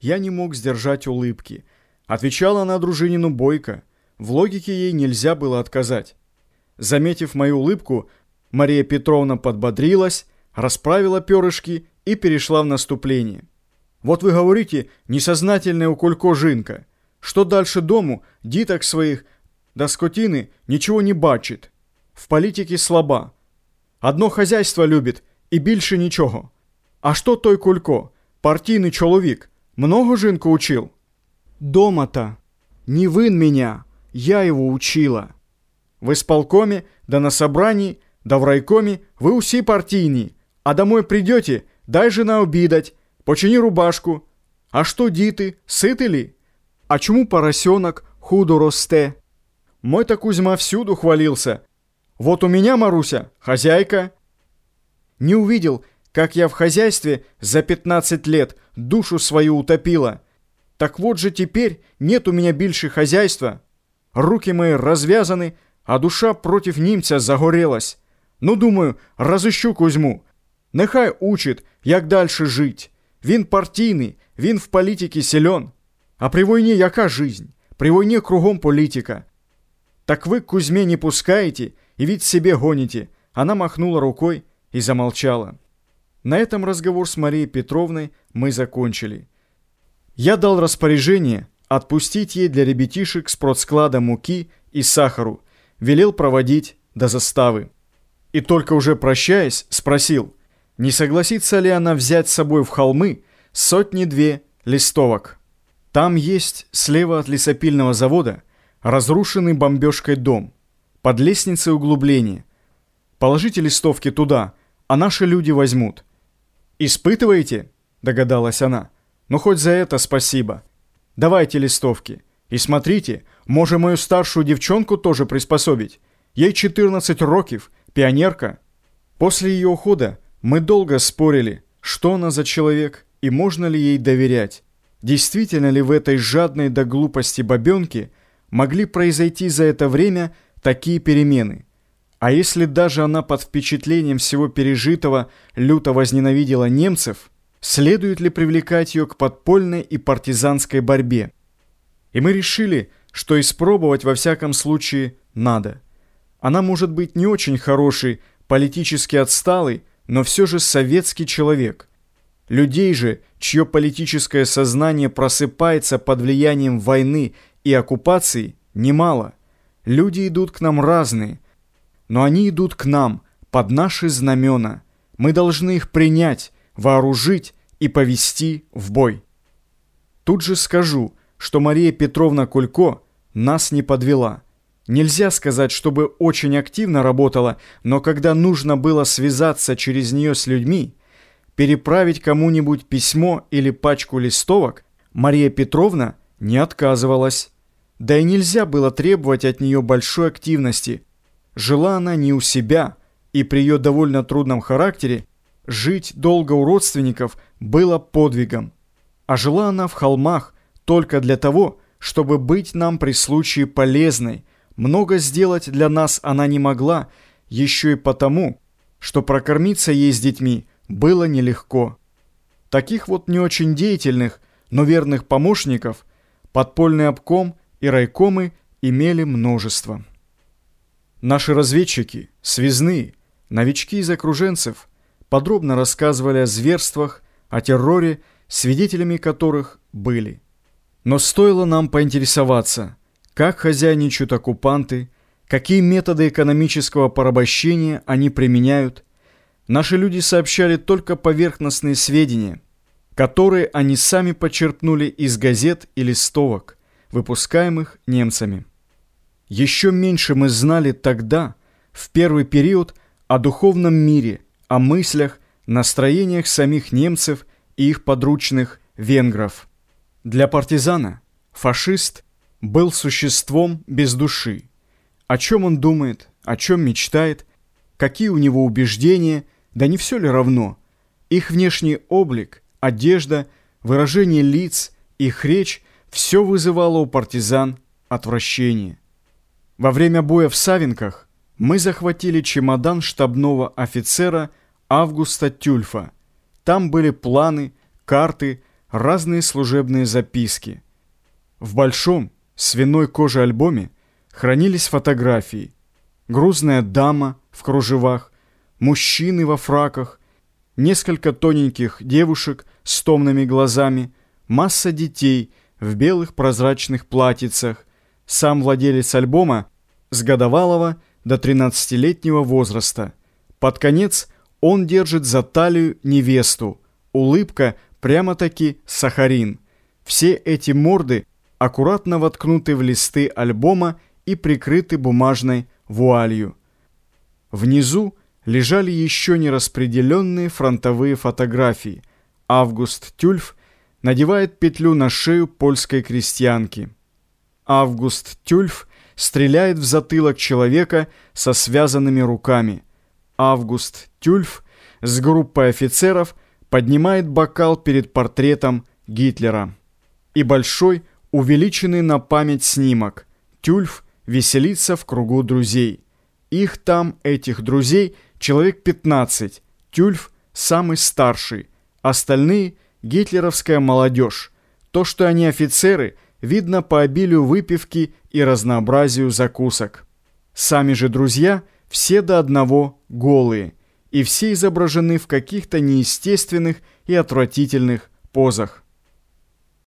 Я не мог сдержать улыбки. Отвечала она дружинину бойко. В логике ей нельзя было отказать. Заметив мою улыбку, Мария Петровна подбодрилась, расправила перышки и перешла в наступление. «Вот вы говорите, несознательная у Колько жинка. Что дальше дому, диток своих, до скотины ничего не бачит. В политике слаба. Одно хозяйство любит і більше нічого. А що той Кулько, партійний чоловік, много жінку учил? Дома-то. Не вин меня, я его учила. В исполкоме, да на собрании, да в райкоме вы уси партийні, а домой придете, дай жена обидать, почини рубашку. А что діти, сыты ли? А чему поросенок худо росте? Мой-то Кузьма всюду хвалился. Вот у меня, Маруся, хозяйка. Не увидел, как я в хозяйстве за 15 лет душу свою утопила. Так вот же теперь нет у меня больше хозяйства. Руки мои развязаны, а душа против немца загорелась. Ну, думаю, разыщу Кузьму. Нехай учит, як дальше жить. Він партийный, він в политике силен. А при войне яка жизнь? При войне кругом политика. Так вы к Кузьме не пускаете и ведь себе гоните. Она махнула рукой и замолчала. На этом разговор с Марией Петровной мы закончили. Я дал распоряжение отпустить ей для ребятишек с продсклада муки и сахару, велел проводить до заставы. И только уже прощаясь, спросил, не согласится ли она взять с собой в холмы сотни-две листовок. Там есть, слева от лесопильного завода, разрушенный бомбежкой дом. Под лестницей углубление. Положите листовки туда, а наши люди возьмут. «Испытываете?» – догадалась она. «Ну, хоть за это спасибо. Давайте листовки. И смотрите, можем мою старшую девчонку тоже приспособить. Ей 14 років, пионерка». После ее ухода мы долго спорили, что она за человек и можно ли ей доверять. Действительно ли в этой жадной до глупости бабенке могли произойти за это время такие перемены – а если даже она под впечатлением всего пережитого люто возненавидела немцев, следует ли привлекать ее к подпольной и партизанской борьбе? И мы решили, что испробовать во всяком случае надо. Она может быть не очень хороший, политически отсталый, но все же советский человек. Людей же, чье политическое сознание просыпается под влиянием войны и оккупации, немало. Люди идут к нам разные – но они идут к нам, под наши знамена. Мы должны их принять, вооружить и повести в бой. Тут же скажу, что Мария Петровна Кулько нас не подвела. Нельзя сказать, чтобы очень активно работала, но когда нужно было связаться через нее с людьми, переправить кому-нибудь письмо или пачку листовок, Мария Петровна не отказывалась. Да и нельзя было требовать от нее большой активности – Жила она не у себя, и при ее довольно трудном характере жить долго у родственников было подвигом. А жила она в холмах только для того, чтобы быть нам при случае полезной. Много сделать для нас она не могла, еще и потому, что прокормиться ей с детьми было нелегко. Таких вот не очень деятельных, но верных помощников подпольный обком и райкомы имели множество. Наши разведчики, связные, новички из окруженцев подробно рассказывали о зверствах, о терроре, свидетелями которых были. Но стоило нам поинтересоваться, как хозяйничают оккупанты, какие методы экономического порабощения они применяют, наши люди сообщали только поверхностные сведения, которые они сами почерпнули из газет и листовок, выпускаемых немцами. Еще меньше мы знали тогда, в первый период, о духовном мире, о мыслях, настроениях самих немцев и их подручных венгров. Для партизана фашист был существом без души. О чем он думает, о чем мечтает, какие у него убеждения, да не все ли равно. Их внешний облик, одежда, выражение лиц, их речь – все вызывало у партизан отвращение. Во время боя в Савинках мы захватили чемодан штабного офицера Августа Тюльфа. Там были планы, карты, разные служебные записки. В большом свиной коже альбоме хранились фотографии. Грузная дама в кружевах, мужчины во фраках, несколько тоненьких девушек с томными глазами, масса детей в белых прозрачных платьицах, сам владелец альбома с годовалого до 13-летнего возраста. Под конец он держит за талию невесту. Улыбка прямо-таки сахарин. Все эти морды аккуратно воткнуты в листы альбома и прикрыты бумажной вуалью. Внизу лежали еще не распределенные фронтовые фотографии. Август Тюльф надевает петлю на шею польской крестьянки. Август Тюльф стреляет в затылок человека со связанными руками. Август Тюльф с группой офицеров поднимает бокал перед портретом Гитлера. И большой, увеличенный на память снимок. Тюльф веселится в кругу друзей. Их там, этих друзей, человек 15. Тюльф самый старший. Остальные – гитлеровская молодежь. То, что они офицеры, видно по обилию выпивки и разнообразию закусок. Сами же друзья все до одного голые, и все изображены в каких-то неестественных и отвратительных позах.